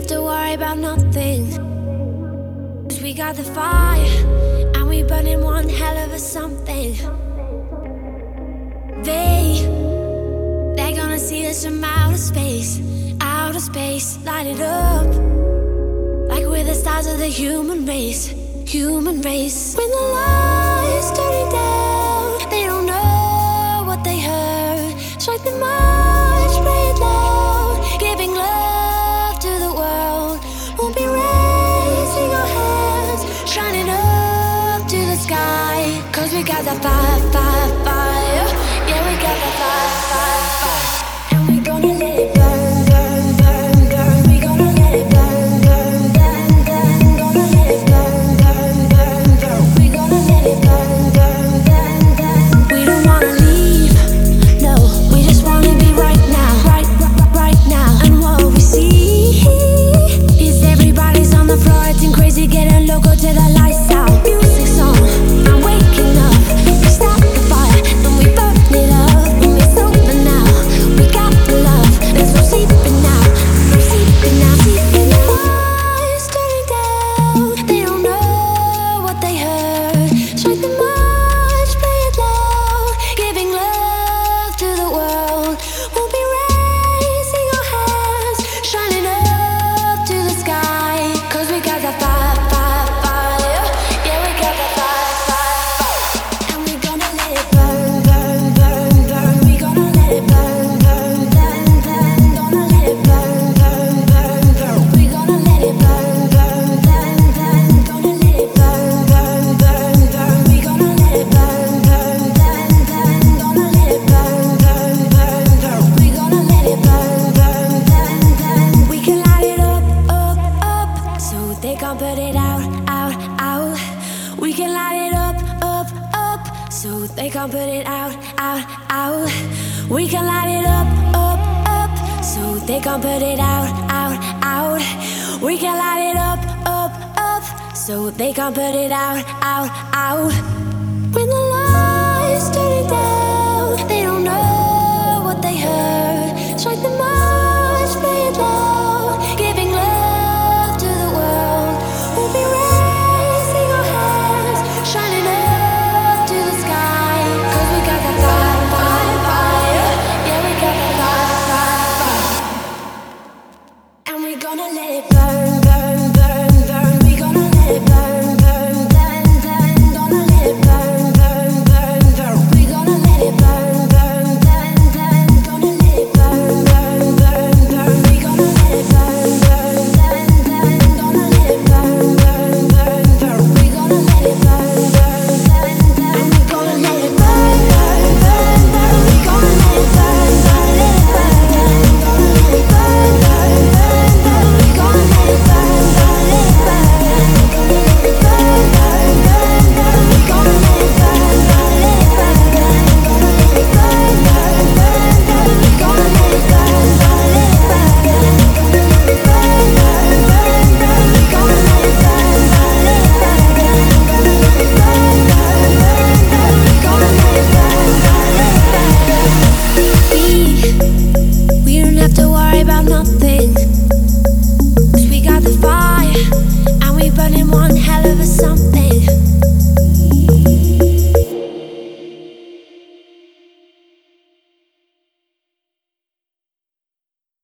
have to worry about nothing. Cause we got the fire, and we burning one hell of a something. They, they're gonna see us from outer space, outer space, light it up. Like we're the stars of the human race, human race. When the lights turning down. Cause we got that fire, fire, fire. Yeah, we got that fire, fire. down, put it out, out, out. We can light it up, up, up. So they can't put it out, out, out. We can light it up, up, up. So they can't put it out, out, out. We can light it up, up, up. So they can't put it out, out, out. When the lights turn down. nothing. Cause we got the fire, and we burning one hell of a something.